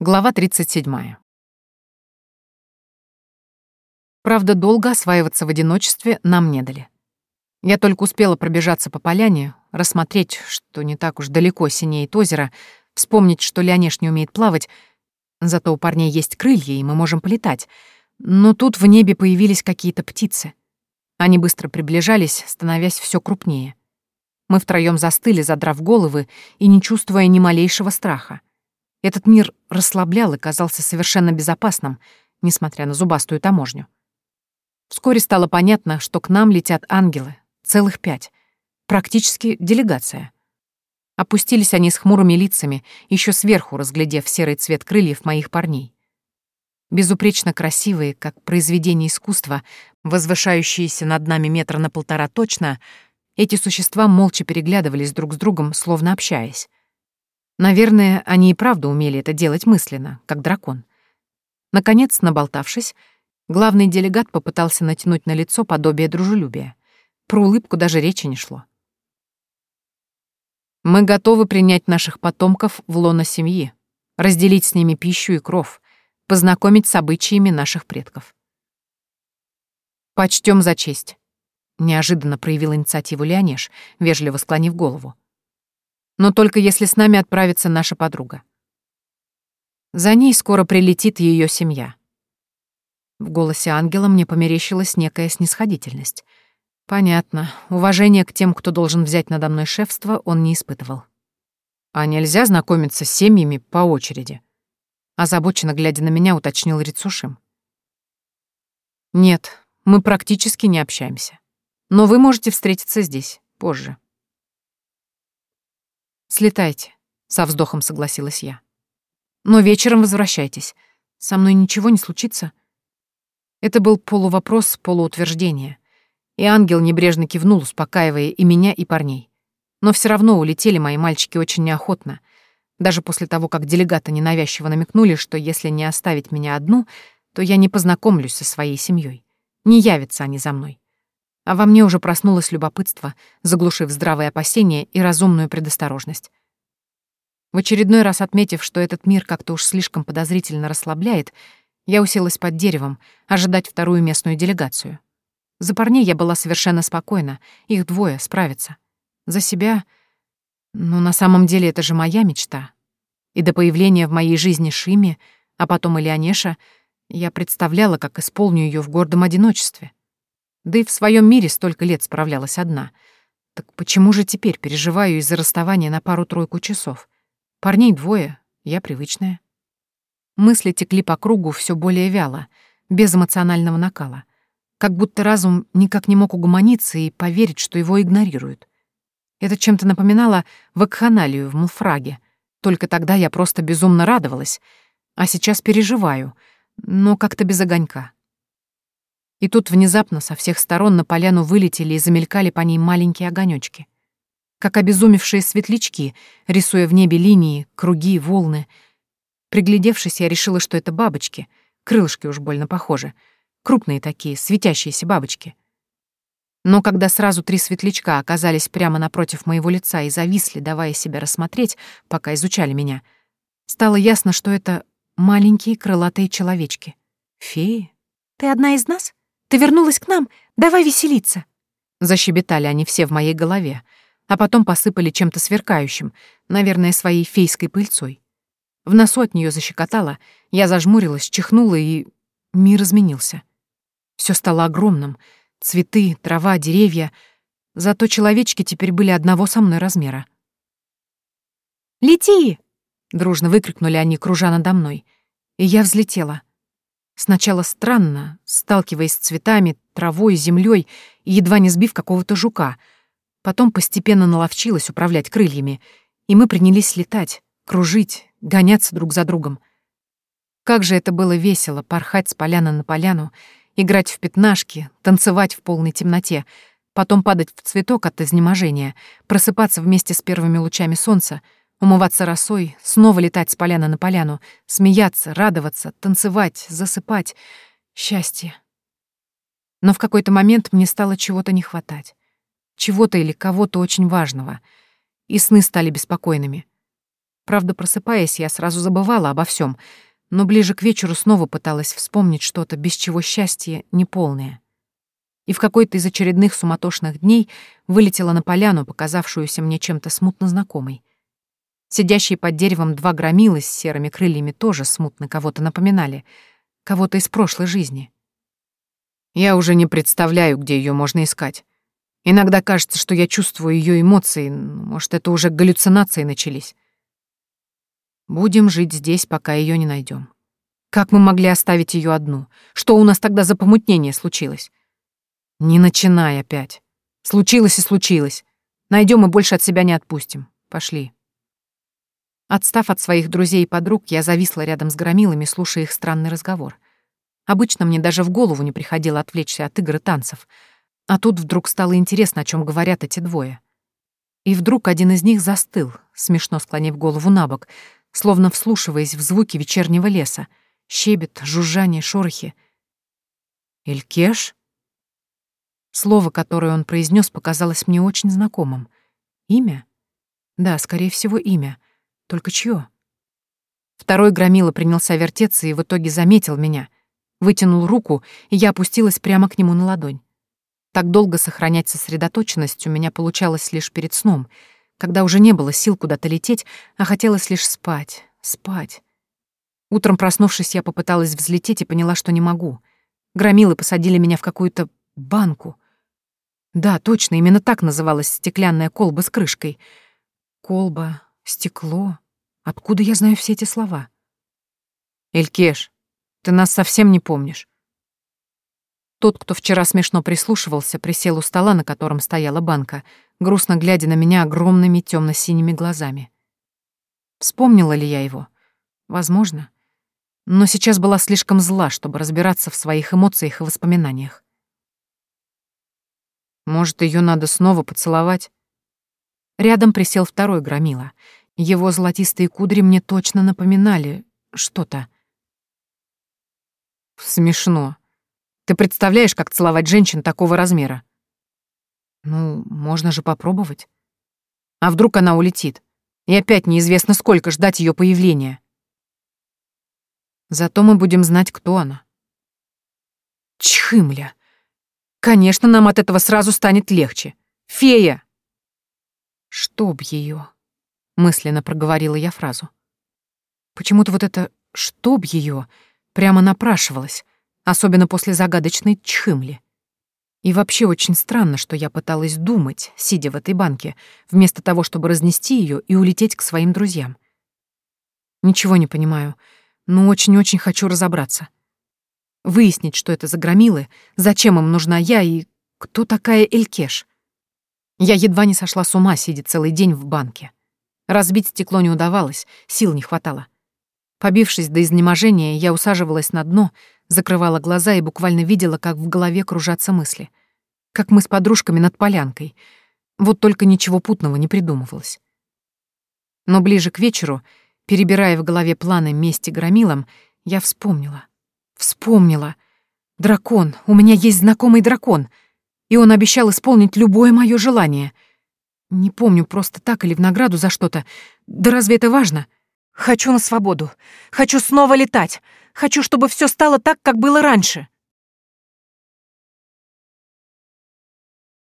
Глава 37. Правда, долго осваиваться в одиночестве нам не дали. Я только успела пробежаться по поляне, рассмотреть, что не так уж далеко синеет озеро, вспомнить, что Леонеш не умеет плавать, зато у парней есть крылья, и мы можем полетать. Но тут в небе появились какие-то птицы. Они быстро приближались, становясь все крупнее. Мы втроем застыли, задрав головы и не чувствуя ни малейшего страха. Этот мир расслаблял и казался совершенно безопасным, несмотря на зубастую таможню. Вскоре стало понятно, что к нам летят ангелы, целых пять. Практически делегация. Опустились они с хмурыми лицами, еще сверху разглядев серый цвет крыльев моих парней. Безупречно красивые, как произведение искусства, возвышающиеся над нами метра на полтора точно, эти существа молча переглядывались друг с другом, словно общаясь. Наверное, они и правда умели это делать мысленно, как дракон. Наконец, наболтавшись, главный делегат попытался натянуть на лицо подобие дружелюбия. Про улыбку даже речи не шло. «Мы готовы принять наших потомков в лоно семьи, разделить с ними пищу и кров, познакомить с обычаями наших предков. Почтем за честь», — неожиданно проявил инициативу Леонеж, вежливо склонив голову но только если с нами отправится наша подруга. За ней скоро прилетит ее семья. В голосе ангела мне померещилась некая снисходительность. Понятно, уважение к тем, кто должен взять надо мной шефство, он не испытывал. А нельзя знакомиться с семьями по очереди? Озабоченно глядя на меня, уточнил Рицушим. Нет, мы практически не общаемся. Но вы можете встретиться здесь, позже. «Слетайте», — со вздохом согласилась я. «Но вечером возвращайтесь. Со мной ничего не случится?» Это был полувопрос, полуутверждение. И ангел небрежно кивнул, успокаивая и меня, и парней. Но все равно улетели мои мальчики очень неохотно. Даже после того, как делегаты ненавязчиво намекнули, что если не оставить меня одну, то я не познакомлюсь со своей семьей. Не явятся они за мной а во мне уже проснулось любопытство, заглушив здравые опасения и разумную предосторожность. В очередной раз отметив, что этот мир как-то уж слишком подозрительно расслабляет, я уселась под деревом, ожидать вторую местную делегацию. За парней я была совершенно спокойна, их двое справятся. За себя... Ну, на самом деле, это же моя мечта. И до появления в моей жизни Шими, а потом и Леонеша, я представляла, как исполню ее в гордом одиночестве. Да и в своем мире столько лет справлялась одна. Так почему же теперь переживаю из-за расставания на пару-тройку часов? Парней двое, я привычная. Мысли текли по кругу все более вяло, без эмоционального накала. Как будто разум никак не мог угомониться и поверить, что его игнорируют. Это чем-то напоминало вакханалию в Мулфраге. Только тогда я просто безумно радовалась, а сейчас переживаю, но как-то без огонька. И тут внезапно со всех сторон на поляну вылетели и замелькали по ней маленькие огонёчки. Как обезумевшие светлячки, рисуя в небе линии, круги, волны. Приглядевшись, я решила, что это бабочки. Крылышки уж больно похожи. Крупные такие, светящиеся бабочки. Но когда сразу три светлячка оказались прямо напротив моего лица и зависли, давая себя рассмотреть, пока изучали меня, стало ясно, что это маленькие крылатые человечки. Феи? Ты одна из нас? Ты вернулась к нам? Давай веселиться!» Защебетали они все в моей голове, а потом посыпали чем-то сверкающим, наверное, своей фейской пыльцой. В носу от нее защекотало, я зажмурилась, чихнула, и мир изменился. Все стало огромным. Цветы, трава, деревья. Зато человечки теперь были одного со мной размера. «Лети!» — дружно выкрикнули они, кружа надо мной. И я взлетела. Сначала странно, сталкиваясь с цветами, травой, землей и едва не сбив какого-то жука. Потом постепенно наловчилась управлять крыльями, и мы принялись летать, кружить, гоняться друг за другом. Как же это было весело порхать с поляны на поляну, играть в пятнашки, танцевать в полной темноте, потом падать в цветок от изнеможения, просыпаться вместе с первыми лучами солнца — Умываться росой, снова летать с поляны на поляну, смеяться, радоваться, танцевать, засыпать. Счастье. Но в какой-то момент мне стало чего-то не хватать. Чего-то или кого-то очень важного. И сны стали беспокойными. Правда, просыпаясь, я сразу забывала обо всем, но ближе к вечеру снова пыталась вспомнить что-то, без чего счастье неполное. И в какой-то из очередных суматошных дней вылетела на поляну, показавшуюся мне чем-то смутно знакомой. Сидящие под деревом два громилы с серыми крыльями тоже смутно кого-то напоминали, кого-то из прошлой жизни. Я уже не представляю, где ее можно искать. Иногда кажется, что я чувствую ее эмоции, может, это уже галлюцинации начались. Будем жить здесь, пока ее не найдем. Как мы могли оставить ее одну? Что у нас тогда за помутнение случилось? Не начинай опять. Случилось и случилось. Найдем и больше от себя не отпустим. Пошли. Отстав от своих друзей и подруг, я зависла рядом с громилами, слушая их странный разговор. Обычно мне даже в голову не приходило отвлечься от игр и танцев. А тут вдруг стало интересно, о чем говорят эти двое. И вдруг один из них застыл, смешно склонив голову на бок, словно вслушиваясь в звуки вечернего леса. Щебет, жужжание, шорохи. «Элькеш?» Слово, которое он произнес, показалось мне очень знакомым. Имя? Да, скорее всего, имя. Только чье? Второй громила принялся вертеться и в итоге заметил меня. Вытянул руку, и я опустилась прямо к нему на ладонь. Так долго сохранять сосредоточенность у меня получалось лишь перед сном — когда уже не было сил куда-то лететь, а хотелось лишь спать, спать. Утром проснувшись, я попыталась взлететь и поняла, что не могу. Громилы посадили меня в какую-то банку. Да, точно, именно так называлась стеклянная колба с крышкой. Колба, стекло. Откуда я знаю все эти слова? Элькеш, ты нас совсем не помнишь. Тот, кто вчера смешно прислушивался, присел у стола, на котором стояла банка, грустно глядя на меня огромными темно синими глазами. Вспомнила ли я его? Возможно. Но сейчас была слишком зла, чтобы разбираться в своих эмоциях и воспоминаниях. Может, ее надо снова поцеловать? Рядом присел второй громила. Его золотистые кудри мне точно напоминали что-то. Смешно. Ты представляешь, как целовать женщин такого размера? Ну, можно же попробовать. А вдруг она улетит? И опять неизвестно, сколько ждать ее появления. Зато мы будем знать, кто она. Чхымля. Конечно, нам от этого сразу станет легче. Фея! Чтоб ее, мысленно проговорила я фразу. Почему-то вот это «чтоб ее» прямо напрашивалось, особенно после загадочной чхымли. И вообще очень странно, что я пыталась думать, сидя в этой банке, вместо того, чтобы разнести ее и улететь к своим друзьям. Ничего не понимаю, но очень-очень хочу разобраться. Выяснить, что это за громилы, зачем им нужна я и кто такая Элькеш. Я едва не сошла с ума, сидя целый день в банке. Разбить стекло не удавалось, сил не хватало. Побившись до изнеможения, я усаживалась на дно, закрывала глаза и буквально видела, как в голове кружатся мысли. Как мы с подружками над полянкой. Вот только ничего путного не придумывалось. Но ближе к вечеру, перебирая в голове планы мести громилам, я вспомнила. Вспомнила. Дракон. У меня есть знакомый дракон. И он обещал исполнить любое мое желание. Не помню, просто так или в награду за что-то. Да разве это важно? — Хочу на свободу. Хочу снова летать. Хочу, чтобы все стало так, как было раньше.